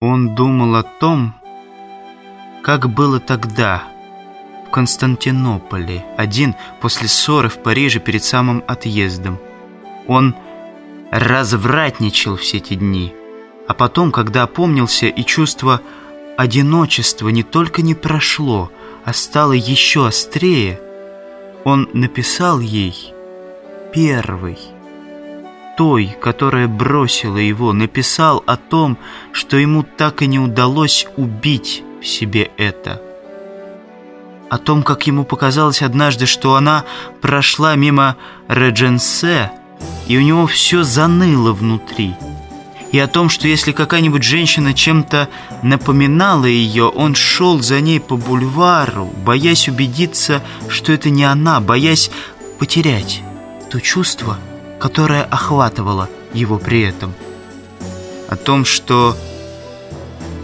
Он думал о том, как было тогда, в Константинополе, один после ссоры в Париже перед самым отъездом. Он развратничал все эти дни, а потом, когда опомнился и чувство одиночества не только не прошло, а стало еще острее, он написал ей первый той, которая бросила его, написал о том, что ему так и не удалось убить в себе это. О том, как ему показалось однажды, что она прошла мимо Редженсе, и у него все заныло внутри. И о том, что если какая-нибудь женщина чем-то напоминала ее, он шел за ней по бульвару, боясь убедиться, что это не она, боясь потерять то чувство, которое охватывало его при этом. О том, что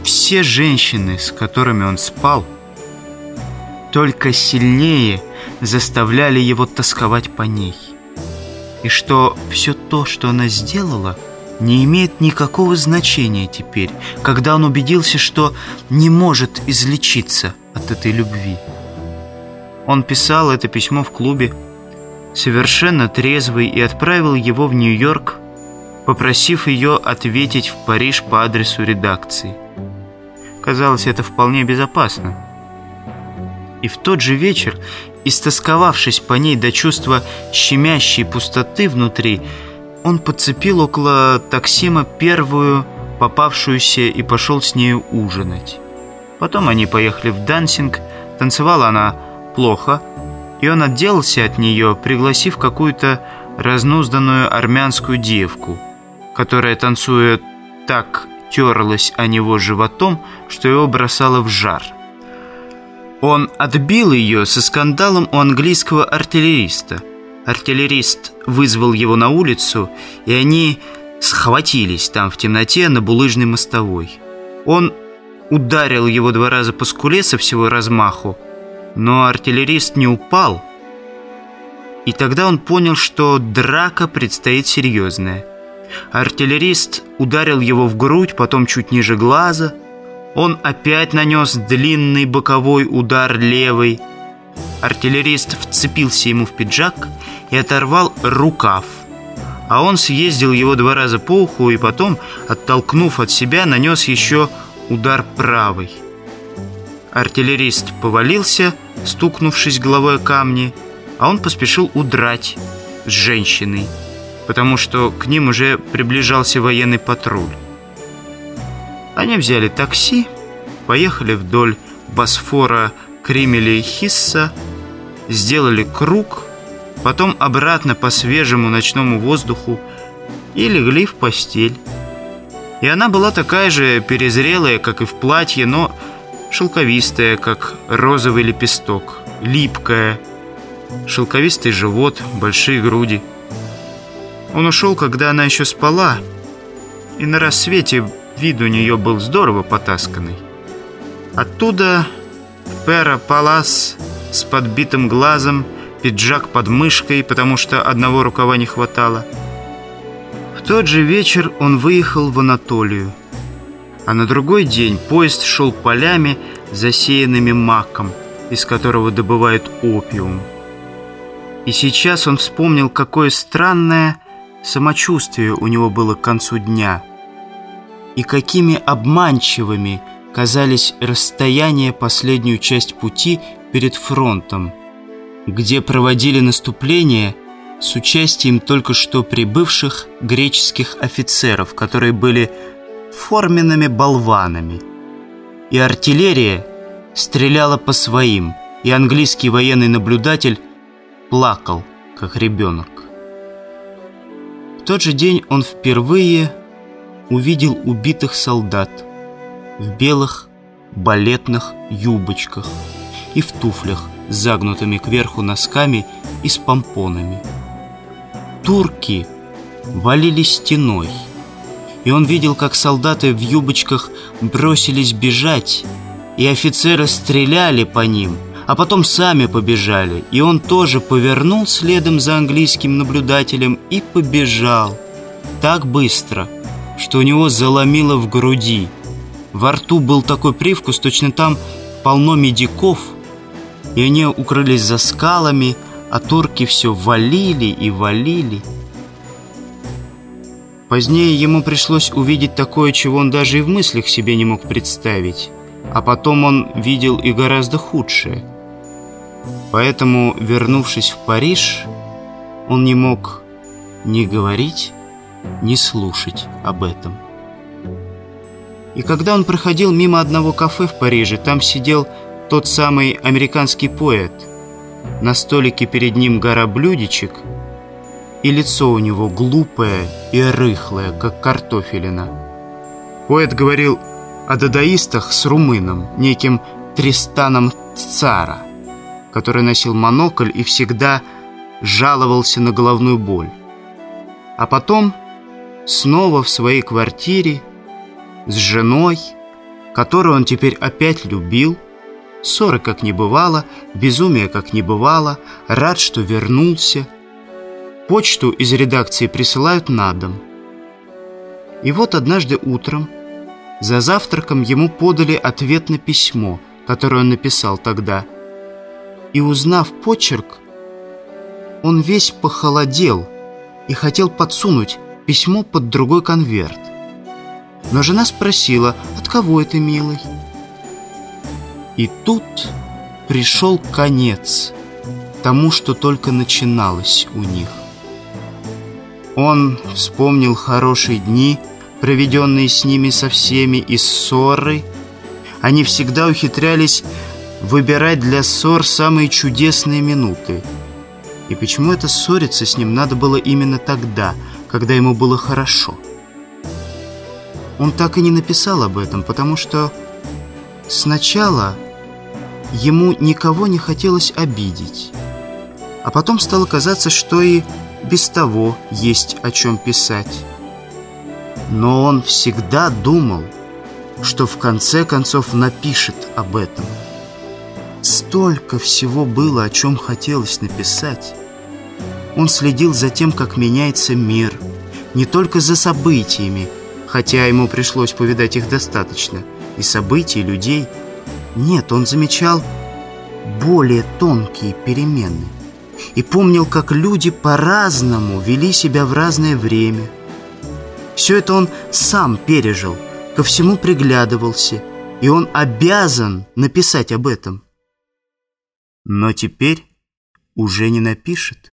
все женщины, с которыми он спал, только сильнее заставляли его тосковать по ней. И что все то, что она сделала, не имеет никакого значения теперь, когда он убедился, что не может излечиться от этой любви. Он писал это письмо в клубе совершенно трезвый, и отправил его в Нью-Йорк, попросив ее ответить в Париж по адресу редакции. Казалось, это вполне безопасно. И в тот же вечер, истосковавшись по ней до чувства щемящей пустоты внутри, он подцепил около таксима первую попавшуюся и пошел с нею ужинать. Потом они поехали в дансинг, танцевала она плохо, и он отделался от нее, пригласив какую-то разнузданную армянскую девку, которая, танцуя так, терлась о него животом, что его бросало в жар. Он отбил ее со скандалом у английского артиллериста. Артиллерист вызвал его на улицу, и они схватились там в темноте на булыжной мостовой. Он ударил его два раза по скуле со всего размаху, но артиллерист не упал, и тогда он понял, что драка предстоит серьезная. Артиллерист ударил его в грудь, потом чуть ниже глаза. Он опять нанес длинный боковой удар левой. Артиллерист вцепился ему в пиджак и оторвал рукав. А он съездил его два раза по уху и потом, оттолкнув от себя, нанес еще удар правой. Артиллерист повалился, стукнувшись головой о камни, а он поспешил удрать с женщиной, потому что к ним уже приближался военный патруль. Они взяли такси, поехали вдоль Босфора, Кремеля и Хисса, сделали круг, потом обратно по свежему ночному воздуху и легли в постель. И она была такая же перезрелая, как и в платье, но шелковистая, как розовый лепесток, липкая, шелковистый живот, большие груди. Он ушел, когда она еще спала, и на рассвете вид у нее был здорово потасканный. Оттуда Пера Палас с подбитым глазом, пиджак под мышкой, потому что одного рукава не хватало. В тот же вечер он выехал в Анатолию. А на другой день поезд шел полями, засеянными маком, из которого добывают опиум. И сейчас он вспомнил, какое странное самочувствие у него было к концу дня. И какими обманчивыми казались расстояния последнюю часть пути перед фронтом, где проводили наступление с участием только что прибывших греческих офицеров, которые были форменными болванами. И артиллерия стреляла по своим, и английский военный наблюдатель плакал, как ребенок. В тот же день он впервые увидел убитых солдат в белых балетных юбочках и в туфлях с загнутыми кверху носками и с помпонами. Турки валили стеной – и он видел, как солдаты в юбочках бросились бежать, и офицеры стреляли по ним, а потом сами побежали, и он тоже повернул следом за английским наблюдателем и побежал так быстро, что у него заломило в груди, Во рту был такой привкус, точно там полно медиков, и они укрылись за скалами, а турки все валили и валили. Позднее ему пришлось увидеть такое, чего он даже и в мыслях себе не мог представить. А потом он видел и гораздо худшее. Поэтому, вернувшись в Париж, он не мог ни говорить, ни слушать об этом. И когда он проходил мимо одного кафе в Париже, там сидел тот самый американский поэт. На столике перед ним гора блюдечек, и лицо у него глупое и рыхлое, как картофелина. Поэт говорил о дадаистах с румыном, неким Тристаном Цара, который носил монокль и всегда жаловался на головную боль. А потом снова в своей квартире с женой, которую он теперь опять любил, ссоры как не бывало, безумия как не бывало, рад, что вернулся. Почту из редакции присылают на дом. И вот однажды утром за завтраком ему подали ответ на письмо, которое он написал тогда. И узнав почерк, он весь похолодел и хотел подсунуть письмо под другой конверт. Но жена спросила, от кого это, милый? И тут пришел конец тому, что только начиналось у них. Он вспомнил хорошие дни, проведенные с ними со всеми, и ссоры. Они всегда ухитрялись выбирать для ссор самые чудесные минуты. И почему это ссориться с ним надо было именно тогда, когда ему было хорошо? Он так и не написал об этом, потому что сначала ему никого не хотелось обидеть. А потом стало казаться, что и без того есть о чем писать. Но он всегда думал, что в конце концов напишет об этом. Столько всего было, о чем хотелось написать. Он следил за тем, как меняется мир, не только за событиями, хотя ему пришлось повидать их достаточно, и событий, и людей. Нет, он замечал более тонкие перемены и помнил, как люди по-разному вели себя в разное время. Все это он сам пережил, ко всему приглядывался, и он обязан написать об этом. Но теперь уже не напишет.